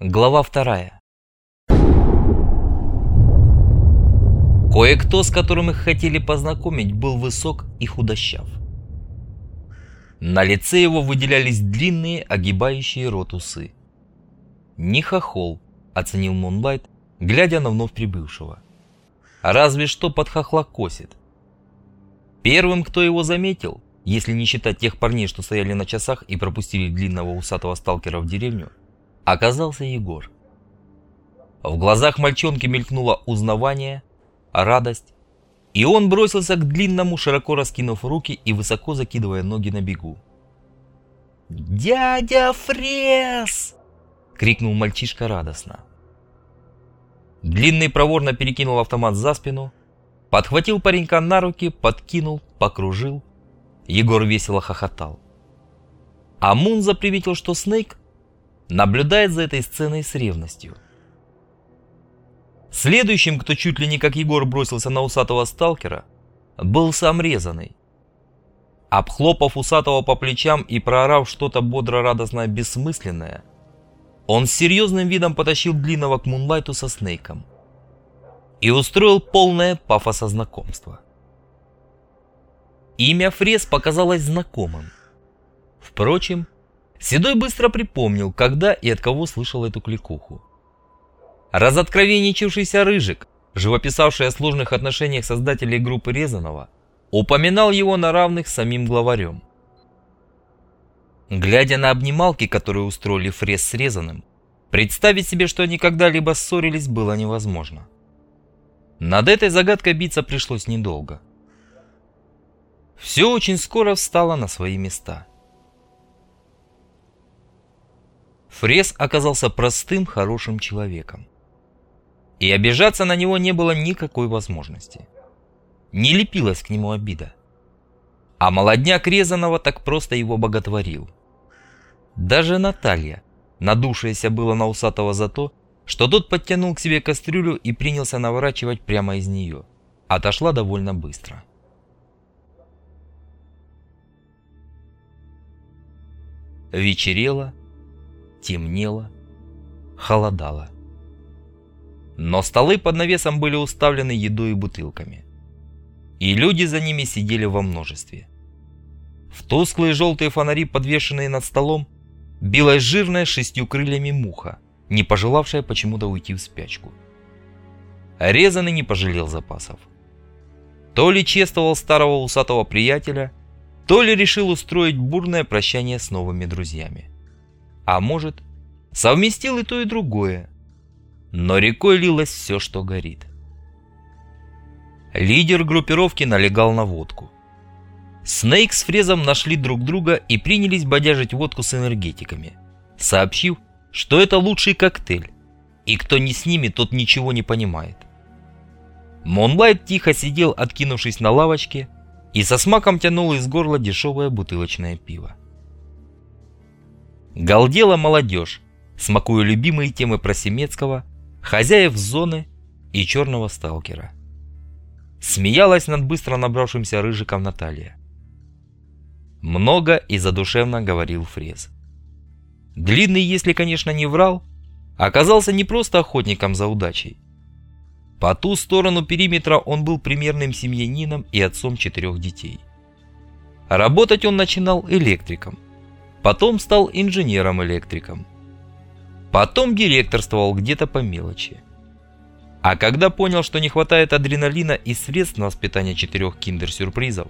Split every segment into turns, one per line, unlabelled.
Глава вторая. Кое-кто, с которым их хотели познакомить, был высок и худощав. На лице его выделялись длинные, огибающие рот усы. «Не хохол», — оценил Мунлайт, глядя на вновь прибывшего. «Разве что под хохла косит». Первым, кто его заметил, если не считать тех парней, что стояли на часах и пропустили длинного усатого сталкера в деревню, оказался Егор. В глазах мальчонки мелькнуло узнавание, радость, и он бросился к длинному, широко раскинув руки и высоко закидывая ноги на бегу. «Дядя Фрес!» — крикнул мальчишка радостно. Длинный проворно перекинул автомат за спину, подхватил паренька на руки, подкинул, покружил. Егор весело хохотал. А Мунза приветил, что Снейк наблюдает за этой сценой с ревностью. Следующим, кто чуть ли не как Егор бросился на усатого сталкера, был сам резаный. Обхлопав усатого по плечам и проорав что-то бодро-радостное бессмысленное, он с серьезным видом потащил длинного к Мунлайту со Снейком и устроил полное пафоса знакомства. Имя Фрес показалось знакомым. Впрочем, Седой быстро припомнил, когда и от кого слышал эту кликуху. Разоткровенничавшийся Рыжик, живописавший о сложных отношениях создателей группы Резанова, упоминал его на равных самим главарем. Глядя на обнималки, которые устроили Фрес с Резаным, представить себе, что они когда-либо ссорились, было невозможно. Над этой загадкой биться пришлось недолго. Все очень скоро встало на свои места. Фрес оказался простым, хорошим человеком. И обижаться на него не было никакой возможности. Не лепилась к нему обида. А молодняк Резанова так просто его боготворил. Даже Наталья, надувшаяся было на усатого за то, что тот подтянул к себе кастрюлю и принялся наворачивать прямо из нее, отошла довольно быстро. Вечерело, темнело, холодало. Но столы под навесом были уставлены едой и бутылками. И люди за ними сидели во множестве. В тусклые желтые фонари, подвешенные над столом, билась жирная шестью крыльями муха, не пожелавшая почему-то уйти в спячку. Резанный не пожалел запасов. То ли чествовал старого усатого приятеля, то ли решил устроить бурное прощание с новыми друзьями. А может, совместил и то, и другое. Но рекой лилось все, что горит. Лидер группировки налегал на водку. Снейк с Фрезом нашли друг друга и принялись бодяжить водку с энергетиками, сообщив, что это лучший коктейль, и кто не с ними, тот ничего не понимает. Монлайт тихо сидел, откинувшись на лавочке, и со смаком тянул из горла дешевое бутылочное пиво. Галдела молодежь, смакуя любимые темы Просемецкого, хозяев зоны и черного сталкера. Смеялась над быстро набравшимся рыжиком Наталья. Много и задушевно говорил Фрез. Длинный, если, конечно, не врал, оказался не просто охотником за удачей. По ту сторону периметра он был примерным семьянином и отцом четырех детей. Работать он начинал электриком, Потом стал инженером-электриком. Потом директорствовал где-то по мелочи. А когда понял, что не хватает адреналина и средств на воспитание четырех киндер-сюрпризов,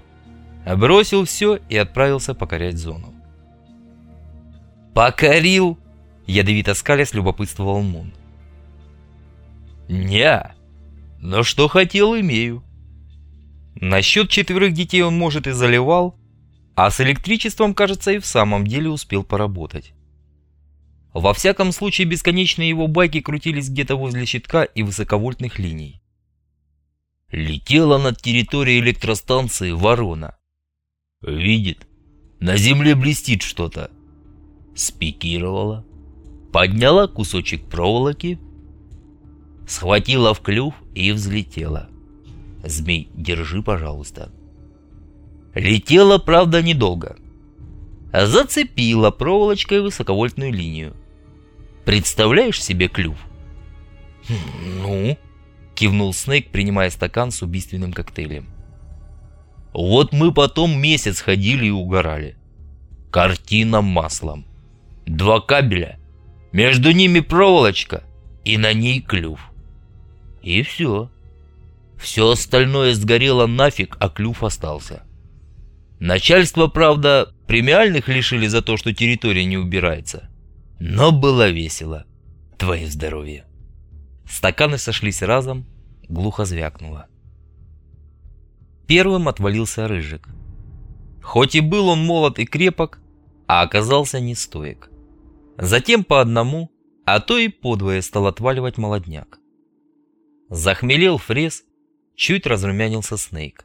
бросил все и отправился покорять зону. «Покорил!» – ядовито скалясь любопытствовал Мун. «Не, но что хотел, имею». Насчет четверых детей он, может, и заливал, а с электричеством, кажется, и в самом деле успел поработать. Во всяком случае, бесконечные его байки крутились где-то возле щитка и высоковольтных линий. Летела над территорией электростанции ворона. Видит, на земле блестит что-то. Спикировала, подняла кусочек проволоки, схватила в клюв и взлетела. Змей, держи, пожалуйста. Летела, правда, недолго. Зацепила проволочкой высоковольтную линию. Представляешь себе клюв? Ну? Кивнул Снейк, принимая стакан с убийственным коктейлем. Вот мы потом месяц ходили и угорали. Картина маслом. Два кабеля. Между ними проволочка. И на ней клюв. И все. Все остальное сгорело нафиг, а клюв остался. Начальство, правда, премиальных лишили за то, что территория не убирается. Но было весело. Твое здоровье. Стаканы сошлись разом, глухо звякнуло. Первым отвалился Рыжик. Хоть и был он молод и крепок, а оказался не стоек. Затем по одному, а то и подвое стал отваливать молодняк. Захмелел Фрез, чуть разрумянился Снейк.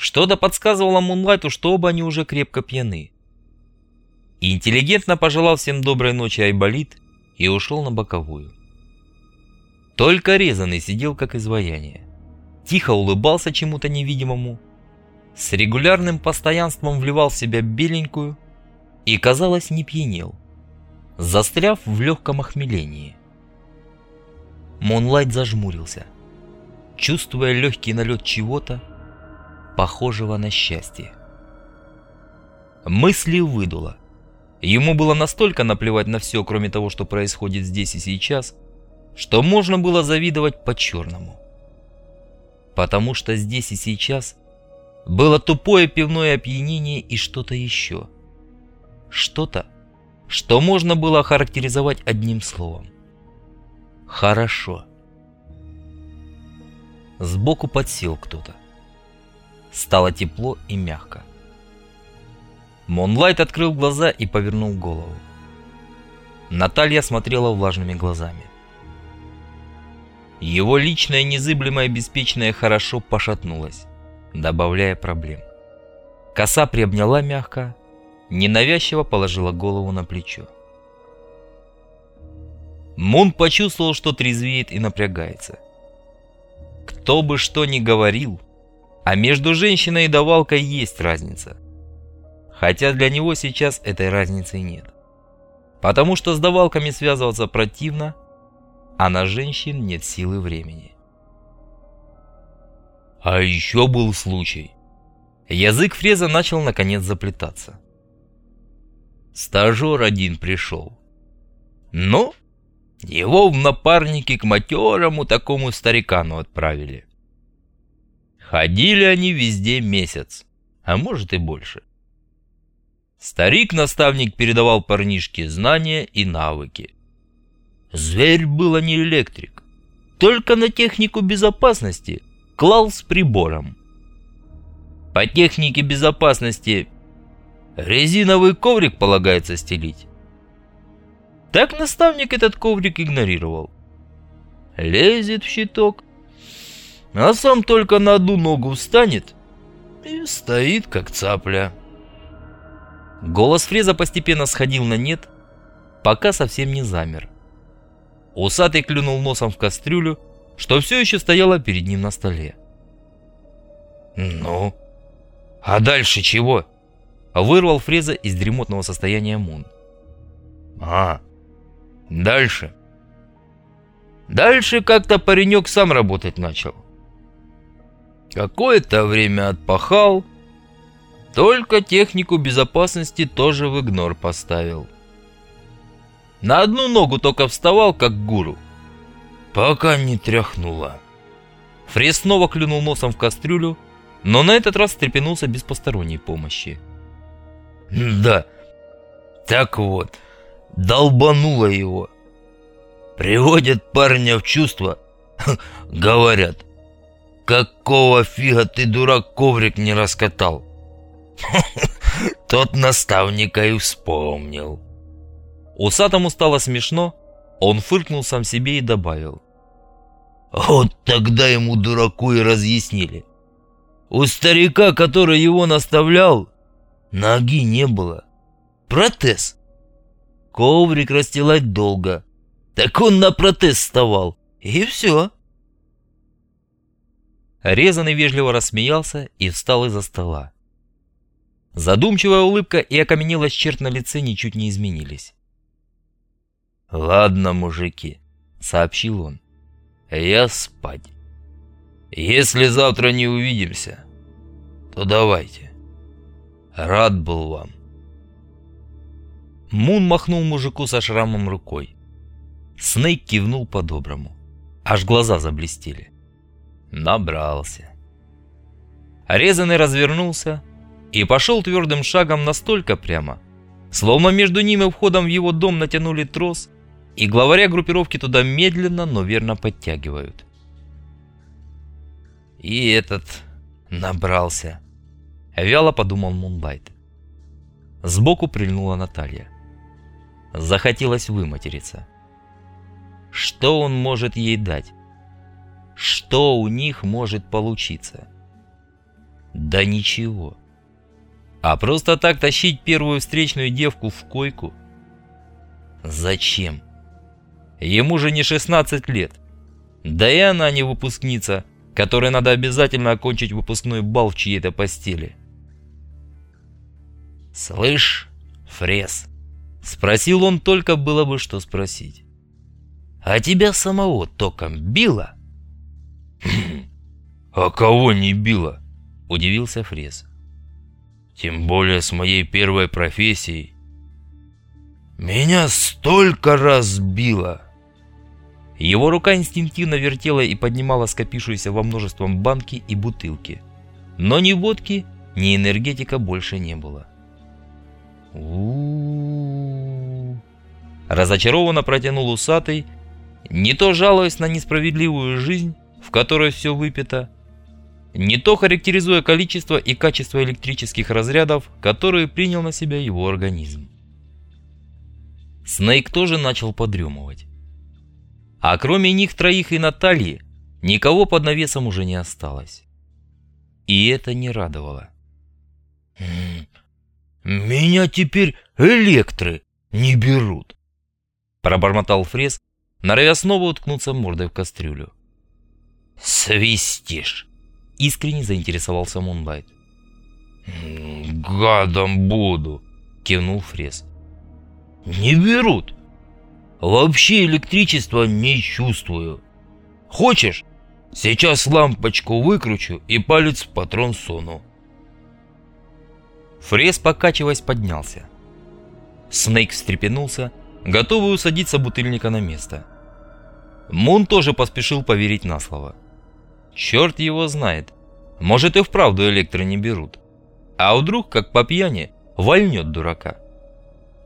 Что-то подсказывало Мунлайту, что оба они уже крепко пьяны. И интеллигентно пожелал всем доброй ночи Айболит и ушел на боковую. Только резанный сидел как изваяние. Тихо улыбался чему-то невидимому, с регулярным постоянством вливал в себя беленькую и, казалось, не пьянел, застряв в легком охмелении. Монлайт зажмурился, чувствуя легкий налет чего-то, похожего на счастье. Мысли выдуло. Ему было настолько наплевать на все, кроме того, что происходит здесь и сейчас, что можно было завидовать по-черному. Потому что здесь и сейчас было тупое пивное опьянение и что-то еще. Что-то, что можно было охарактеризовать одним словом. Хорошо. Сбоку подсел кто-то. Стало тепло и мягко. Монлайт открыл глаза и повернул голову. Наталья смотрела влажными глазами. Его личное незыблемое беспечное хорошо пошатнулось, добавляя проблем. Коса приобняла мягко, ненавязчиво положила голову на плечо. Мун почувствовал, что трезвеет и напрягается. Кто бы что ни говорил, а между женщиной и давалкой есть разница. Хотя для него сейчас этой разницы нет. Потому что с давалками связываться противно, а на женщин нет силы времени. А еще был случай. Язык Фреза начал наконец заплетаться. Стажер один пришел. Но его в напарники к матерому такому старикану отправили. Ходили они везде месяц, а может и больше. Старик-наставник передавал парнишке знания и навыки. Зверь был а не электрик, только на технику безопасности клал с прибором. По технике безопасности резиновый коврик полагается стелить. Так наставник этот коврик игнорировал. Лезет в щиток, а сам только на одну ногу встанет и стоит, как цапля. Голос Фреза постепенно сходил на нет, пока совсем не замер. Усатый клюнул носом в кастрюлю, что все еще стояла перед ним на столе. «Ну? А дальше чего?» Вырвал Фреза из дремотного состояния Мун. «А, дальше?» Дальше как-то паренек сам работать начал. Какое-то время отпахал, только технику безопасности тоже в игнор поставил. На одну ногу только вставал, как гуру. Пока не тряхнуло. Фрес снова клюнул носом в кастрюлю, но на этот раз встрепенулся без посторонней помощи. Да, так вот, долбануло его. Приводят парня в чувство, говорят, какого фига ты, дурак, коврик не раскатал? Тот наставника и вспомнил. Усатому стало смешно, он фыркнул сам себе и добавил. Вот тогда ему, дураку, и разъяснили. У старика, который его наставлял, ноги не было. Протез. Коврик расстилать долго. Так он на протез вставал. И все. Резанный вежливо рассмеялся и встал из-за стола. Задумчивая улыбка и окаменелость черт на лице ничуть не изменились. «Ладно, мужики», — сообщил он. «Я спать. Если завтра не увидимся, то давайте. Рад был вам».
Мун махнул мужику со шрамом рукой. Снейк кивнул по-доброму. Аж глаза заблестели. Набрался. Резанный развернулся и пошел твердым шагом настолько прямо, словно между ним и входом в его дом натянули трос, и главаря группировки туда медленно, но верно подтягивают. И этот набрался. Вяло подумал Мунлайт. Сбоку прильнула Наталья. Захотелось выматериться. Что он может ей дать? Что у них может получиться? Да ничего. А просто так тащить первую встречную девку в койку? Зачем? Ему же не 16 лет. Да и она не выпускница, которой надо обязательно окончить выпускной бал в чьей-то постели. «Слышь, Фрес?» Спросил он только было бы что спросить. «А тебя самого током било?»
«А кого не било?» – удивился Фрез. «Тем более с моей первой профессией. Меня столько раз било!»
Его рука инстинктивно вертела и поднимала скопившуюся во множеством банки и бутылки. Но ни водки, ни энергетика больше не было. у Разочарованно протянул усатый, не то жалуясь на несправедливую жизнь, в которой все выпито, не то характеризуя количество и качество электрических разрядов, которые принял на себя его организм. Снейк тоже начал подремывать. А кроме них троих и Натальи, никого под навесом уже не осталось. И это не радовало.
«Меня теперь электры не берут», —
пробормотал Фрес, норовя снова уткнуться мордой в кастрюлю.
«Свистишь!»
— искренне заинтересовался Мунлайт.
«Гадом буду!» — кивнул Фрес. «Не берут!» Вообще электричества не чувствую. Хочешь? Сейчас лампочку выкручу и палец в патрон суну.
Фрес, покачиваясь, поднялся. Снейк встрепенулся, готовый усадиться бутыльника на место. Мун тоже поспешил поверить на слово. Черт его знает. Может и вправду электро не берут. А вдруг, как по пьяни, вольнет дурака.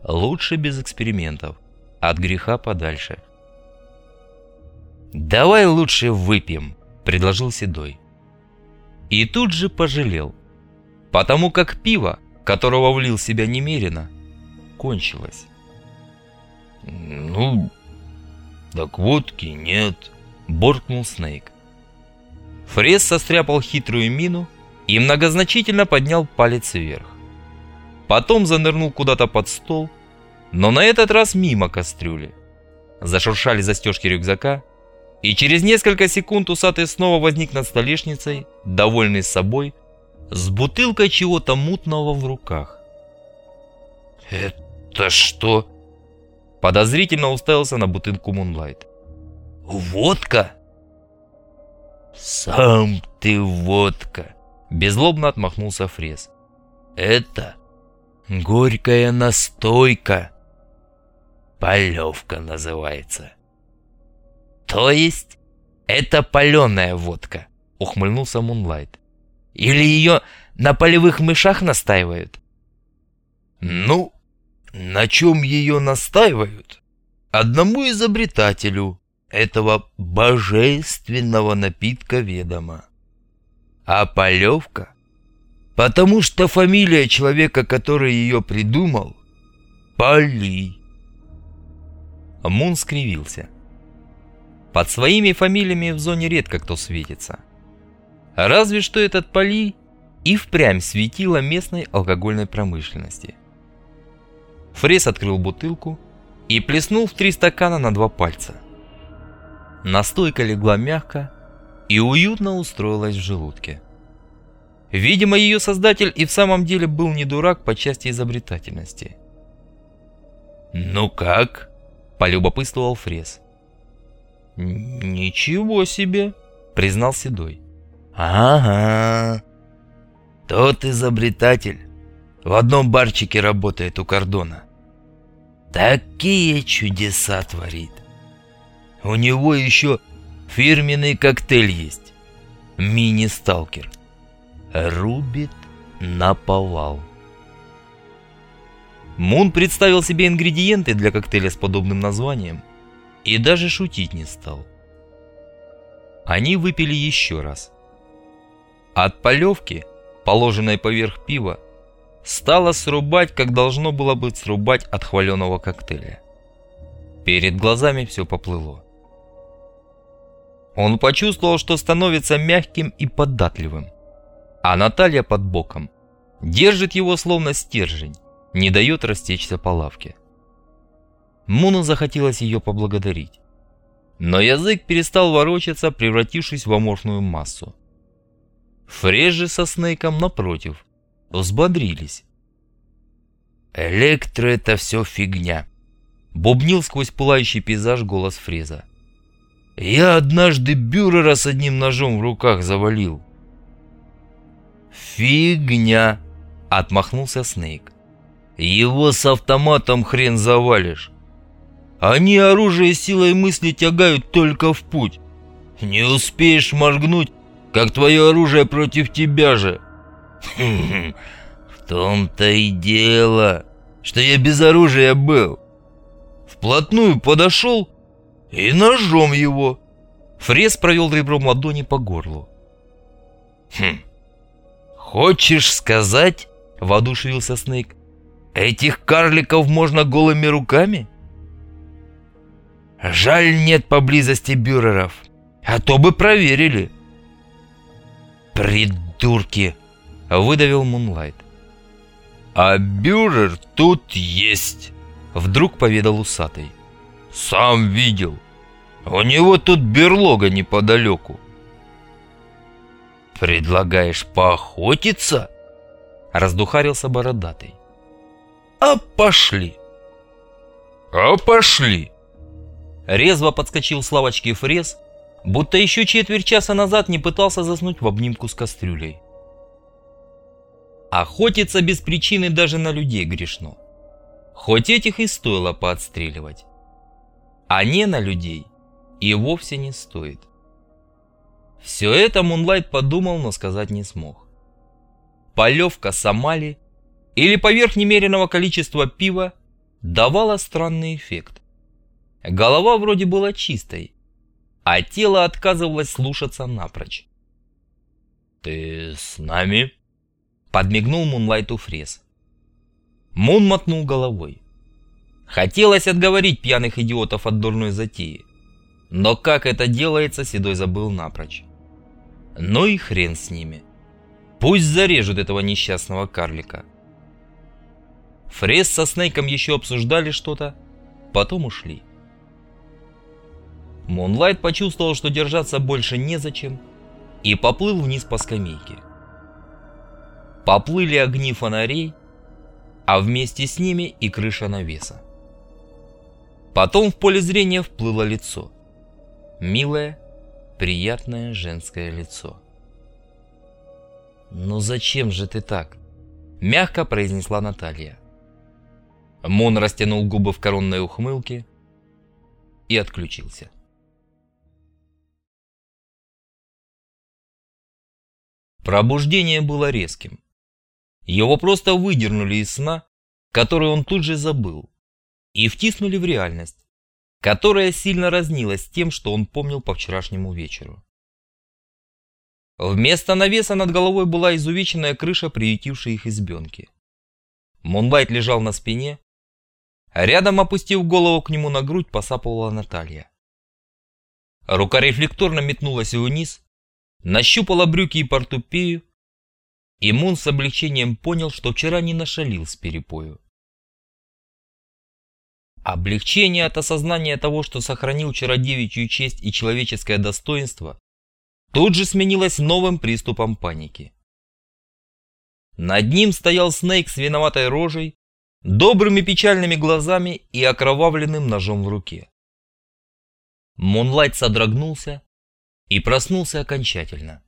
Лучше без экспериментов от греха подальше. «Давай лучше выпьем», — предложил Седой. И тут же пожалел, потому как пиво, которого влил себя немерено, кончилось.
«Ну, так водки нет», —
буркнул Снейк. Фрес состряпал хитрую мину и многозначительно поднял палец вверх. Потом занырнул куда-то под стол но на этот раз мимо кастрюли. Зашуршали застежки рюкзака, и через несколько секунд усатый снова возник над столешницей, довольный собой, с бутылкой чего-то мутного в руках.
«Это что?»
Подозрительно уставился на бутылку Мунлайт.
«Водка?» «Сам ты водка!»
Безлобно отмахнулся Фрез.
«Это горькая настойка!» Полевка называется.
То есть это паленая водка, ухмыльнулся Мунлайт. Или ее на полевых мышах настаивают?
Ну, на чем ее настаивают? Одному изобретателю этого божественного напитка ведомо. А полевка? Потому что фамилия человека, который ее придумал, Поли.
Мун скривился. Под своими фамилиями в зоне редко кто светится. Разве что этот Поли и впрямь светило местной алкогольной промышленности. Фрес открыл бутылку и плеснул в три стакана на два пальца. Настойка легла мягко и уютно устроилась в желудке. Видимо, ее создатель и в самом деле был не дурак по части изобретательности.
«Ну как?» Полюбопытствовал Фрес.
«Ничего себе!» — признал Седой.
«Ага, тот изобретатель в одном барчике работает у кордона. Такие чудеса творит. У него еще фирменный коктейль есть. Мини-сталкер. Рубит на повал.
Мун представил себе ингредиенты для коктейля с подобным названием и даже шутить не стал. Они выпили еще раз. От полевки, положенной поверх пива, стало срубать, как должно было быть срубать от хваленого коктейля. Перед глазами все поплыло. Он почувствовал, что становится мягким и податливым, а Наталья под боком держит его словно стержень, не дает растечься по лавке. Муну захотелось ее поблагодарить. Но язык перестал ворочаться, превратившись в аморфную массу. Фрежи со Снейком, напротив, взбодрились.
«Электро — это все фигня», —
бубнил сквозь пылающий пейзаж голос Фреза.
«Я однажды бюрера с одним ножом в руках завалил».
«Фигня!» — отмахнулся Снейк.
«Его с автоматом хрен завалишь. Они оружие силой мысли тягают только в путь. Не успеешь моргнуть, как твое оружие против тебя же. В том-то и дело, что я без оружия был. Вплотную подошел и ножом его.
Фрес провел ребром ладони по горлу.
«Хм, хочешь сказать, — воодушевился Снейк, — этих карликов можно голыми руками?» Жаль, нет поблизости бюреров, а то бы проверили.
«Придурки!» — выдавил Мунлайт.
«А бюрер тут есть!» — вдруг поведал усатый. «Сам видел. У него тут берлога неподалеку».
«Предлагаешь поохотиться?»
— раздухарился бородатый.
«А пошли!»
«А пошли!»
Резво подскочил с лавочки Фрез, будто еще четверть часа назад не пытался заснуть в обнимку с кастрюлей. Охотиться без причины даже на людей грешно. Хоть этих и стоило поотстреливать. А не на людей и вовсе не стоит. Все это Мунлайт подумал, но сказать не смог. Полевка Сомали или поверх немеренного количества пива давала странный эффект. Голова вроде была чистой, а тело отказывалось слушаться напрочь.
«Ты с нами?»
— подмигнул Мунлайту Фрес. Мун мотнул головой. Хотелось отговорить пьяных идиотов от дурной затеи. Но как это делается, Седой забыл напрочь. Ну и хрен с ними. Пусть зарежут этого несчастного карлика. Фрес со Снейком еще обсуждали что-то, потом ушли. Мунлайт почувствовал, что держаться больше незачем, и поплыл вниз по скамейке. Поплыли огни фонарей, а вместе с ними и крыша навеса. Потом в поле зрения вплыло лицо. Милое, приятное женское лицо. «Ну зачем же ты так?» – мягко произнесла Наталья. Мун растянул губы в коронной ухмылке и отключился. Пробуждение было резким. Его просто выдернули из сна, который он тут же забыл, и втиснули в реальность, которая сильно разнилась с тем, что он помнил по вчерашнему вечеру. Вместо навеса над головой была изувеченная крыша приютившей их избенки. Мунлайт лежал на спине, рядом, опустив голову к нему на грудь, посапывала Наталья. Рука рефлекторно метнулась вниз, нащупала брюки и портупею, и Мун с облегчением понял, что вчера не нашалил с перепою. Облегчение от осознания того, что сохранил вчера девичью честь и человеческое достоинство, тут же сменилось новым приступом паники. Над ним стоял Снейк с виноватой рожей,
добрыми печальными глазами и окровавленным ножом в руке. Монлайт содрогнулся и проснулся окончательно.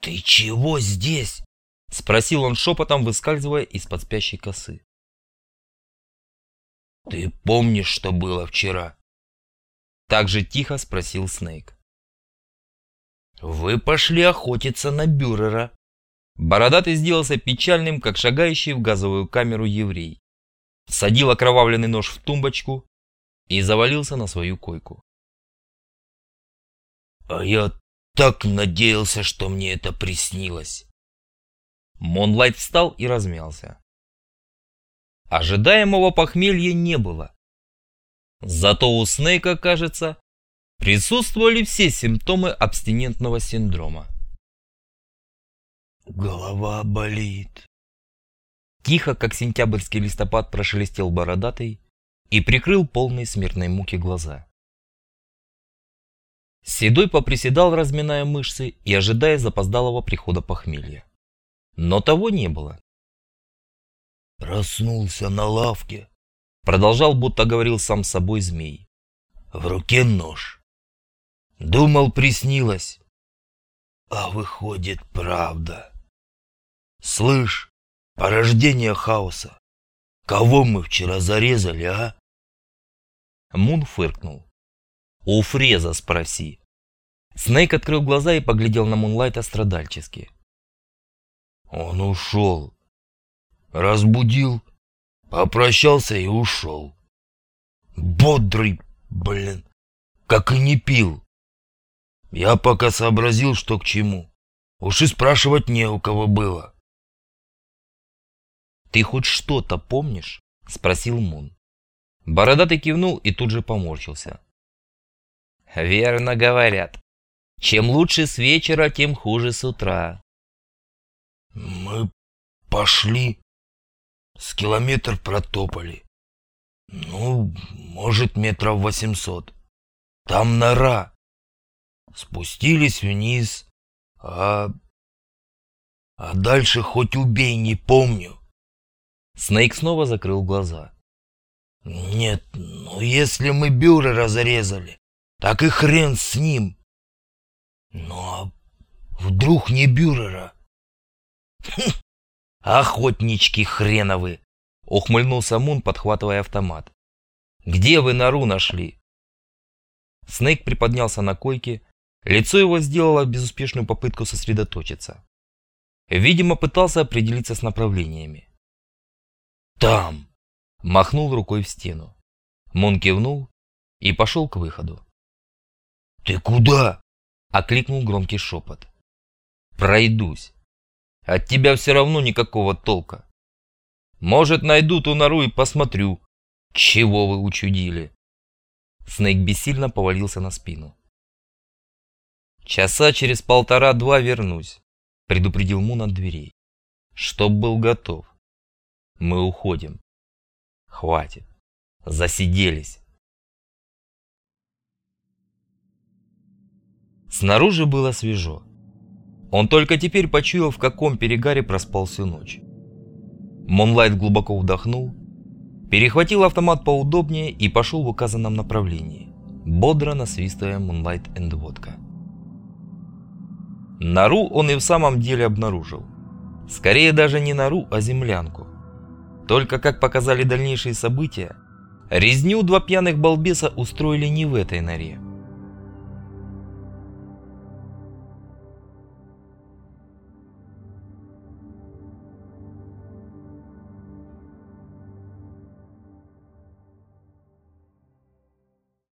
«Ты чего здесь?»
— спросил он шепотом, выскальзывая из-под спящей косы.
«Ты помнишь, что было вчера?»
Так же тихо спросил Снейк.
«Вы пошли охотиться на Бюрера».
Бородатый сделался печальным, как шагающий в газовую камеру еврей. Садил окровавленный нож в тумбочку и завалился на свою койку.
«А я так надеялся, что мне это приснилось».
Монлайт встал и размялся. Ожидаемого похмелья не было. Зато у Снейка, кажется, присутствовали все симптомы абстинентного синдрома.
«Голова болит».
Тихо, как сентябрьский листопад, прошелестел бородатый и прикрыл полные смертной муки глаза. Седой поприседал, разминая мышцы и ожидая запоздалого прихода похмелья. Но того не было.
Проснулся на лавке.
Продолжал, будто говорил сам с собой змей.
В руке нож. Думал, приснилось. А выходит, правда. Слышь, порождение хаоса. Кого мы вчера зарезали, а?
Мун фыркнул. У Фреза спроси. Снейк открыл глаза и поглядел на Мунлайта страдальчески.
Он ушел. Разбудил, попрощался и ушел. Бодрый, блин, как и не пил. Я пока сообразил, что к чему. Уж и спрашивать не у кого было.
«Ты хоть что-то помнишь?» — спросил Мун. Бородатый кивнул и тут же поморщился. «Верно говорят. Чем лучше с вечера, тем хуже с утра.
Мы пошли, с километр протопали. Ну, может, метров восемьсот. Там нора. Спустились вниз, а... А дальше хоть убей, не помню.
Снейк снова закрыл глаза.
Нет, ну если мы бюро разрезали, так и хрен с ним. Ну а вдруг не бюрера?
«Охотнички хреновы!» — ухмыльнулся Мун, подхватывая автомат. «Где вы нору нашли?» Снейк приподнялся на койке, лицо его сделало безуспешную попытку сосредоточиться. Видимо, пытался определиться с направлениями.
«Там!»
— махнул рукой в стену. Мун кивнул и пошел к выходу.
«Ты куда?»
— окликнул громкий шепот. «Пройдусь». От тебя все равно никакого толка. Может, найду ту нору и посмотрю, чего вы учудили. Снейк бессильно повалился на спину. Часа через полтора-два вернусь, предупредил Мун от дверей. Чтоб был готов. Мы уходим. Хватит. Засиделись. Снаружи было свежо. Он только теперь почуял, в каком перегаре проспал всю ночь. Монлайт глубоко вдохнул, перехватил автомат поудобнее и пошел в указанном направлении, бодро насвистывая Moonlight and водка. Нору он и в самом деле обнаружил. Скорее даже не нору, а землянку. Только, как показали дальнейшие события, резню два пьяных балбеса устроили не в этой норе.